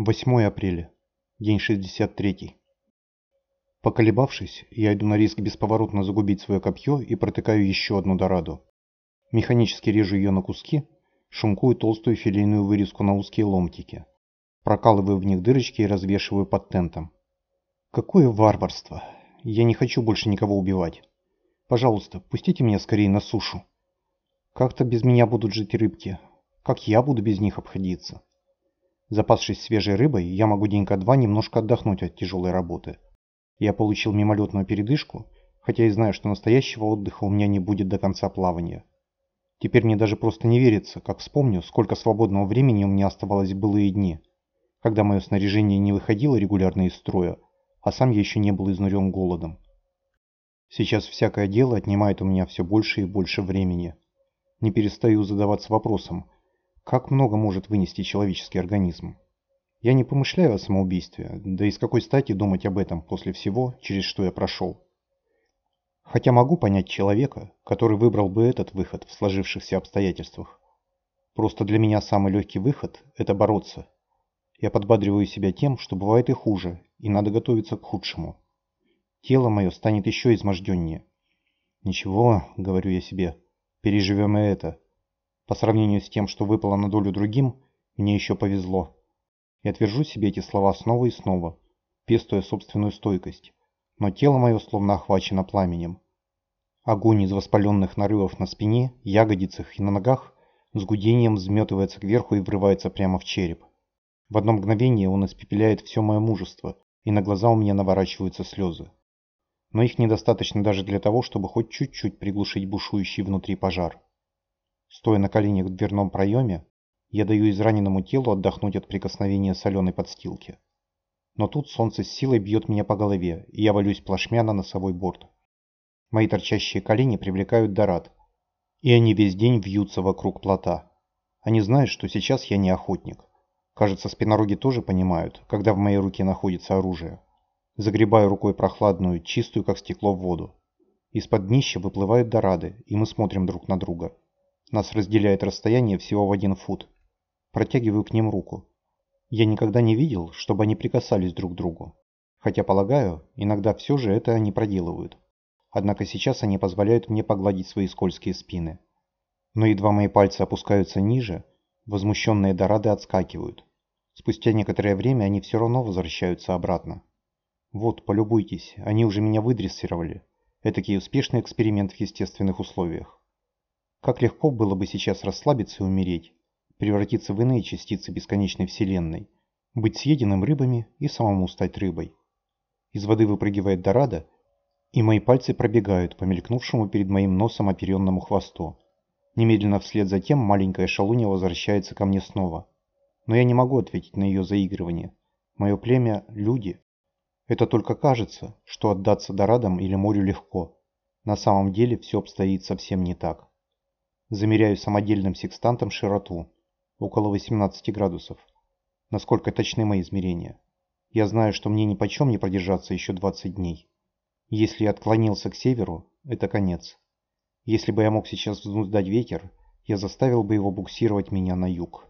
8 апреля. День 63. Поколебавшись, я иду на риск бесповоротно загубить свое копье и протыкаю еще одну дораду. Механически режу ее на куски, шумкую толстую филейную вырезку на узкие ломтики. Прокалываю в них дырочки и развешиваю под тентом. Какое варварство! Я не хочу больше никого убивать. Пожалуйста, пустите меня скорее на сушу. Как-то без меня будут жить рыбки. Как я буду без них обходиться? Запасшись свежей рыбой, я могу денька-два немножко отдохнуть от тяжелой работы. Я получил мимолетную передышку, хотя и знаю, что настоящего отдыха у меня не будет до конца плавания. Теперь мне даже просто не верится, как вспомню, сколько свободного времени у меня оставалось в былые дни, когда мое снаряжение не выходило регулярно из строя, а сам я еще не был изнурен голодом. Сейчас всякое дело отнимает у меня все больше и больше времени. Не перестаю задаваться вопросом, как много может вынести человеческий организм? Я не помышляю о самоубийстве, да и с какой стати думать об этом после всего, через что я прошел. Хотя могу понять человека, который выбрал бы этот выход в сложившихся обстоятельствах. Просто для меня самый легкий выход – это бороться. Я подбадриваю себя тем, что бывает и хуже, и надо готовиться к худшему. Тело мое станет еще изможденнее. Ничего, говорю я себе, переживем и это. По сравнению с тем, что выпало на долю другим, мне еще повезло. Я твержу себе эти слова снова и снова, пестуя собственную стойкость. Но тело мое словно охвачено пламенем. Огонь из воспаленных нарывов на спине, ягодицах и на ногах с гудением взметывается кверху и врывается прямо в череп. В одно мгновение он испепеляет все мое мужество, и на глаза у меня наворачиваются слезы. Но их недостаточно даже для того, чтобы хоть чуть-чуть приглушить бушующий внутри пожар. Стоя на коленях в дверном проеме, я даю израненному телу отдохнуть от прикосновения соленой подстилки. Но тут солнце с силой бьет меня по голове, и я валюсь плашмя на носовой борт. Мои торчащие колени привлекают Дорад, и они весь день вьются вокруг плота. Они знают, что сейчас я не охотник. Кажется, спинороги тоже понимают, когда в моей руке находится оружие. Загребаю рукой прохладную, чистую, как стекло, воду. Из-под днища выплывают дорады, и мы смотрим друг на друга. Нас разделяет расстояние всего в один фут. Протягиваю к ним руку. Я никогда не видел, чтобы они прикасались друг к другу. Хотя, полагаю, иногда все же это они проделывают. Однако сейчас они позволяют мне погладить свои скользкие спины. Но едва мои пальцы опускаются ниже, возмущенные дорады отскакивают. Спустя некоторое время они все равно возвращаются обратно. Вот, полюбуйтесь, они уже меня выдрессировали. Этакий успешный эксперимент в естественных условиях. Как легко было бы сейчас расслабиться и умереть, превратиться в иные частицы бесконечной вселенной, быть съеденным рыбами и самому стать рыбой. Из воды выпрыгивает Дорадо, и мои пальцы пробегают по мелькнувшему перед моим носом оперенному хвосту. Немедленно вслед за тем маленькая шалунья возвращается ко мне снова. Но я не могу ответить на ее заигрывание. Мое племя – люди. Это только кажется, что отдаться Дорадам или морю легко. На самом деле все обстоит совсем не так. Замеряю самодельным секстантом широту. Около 18 градусов. Насколько точны мои измерения. Я знаю, что мне ни почем не продержаться еще 20 дней. Если я отклонился к северу, это конец. Если бы я мог сейчас взнуздать ветер, я заставил бы его буксировать меня на юг.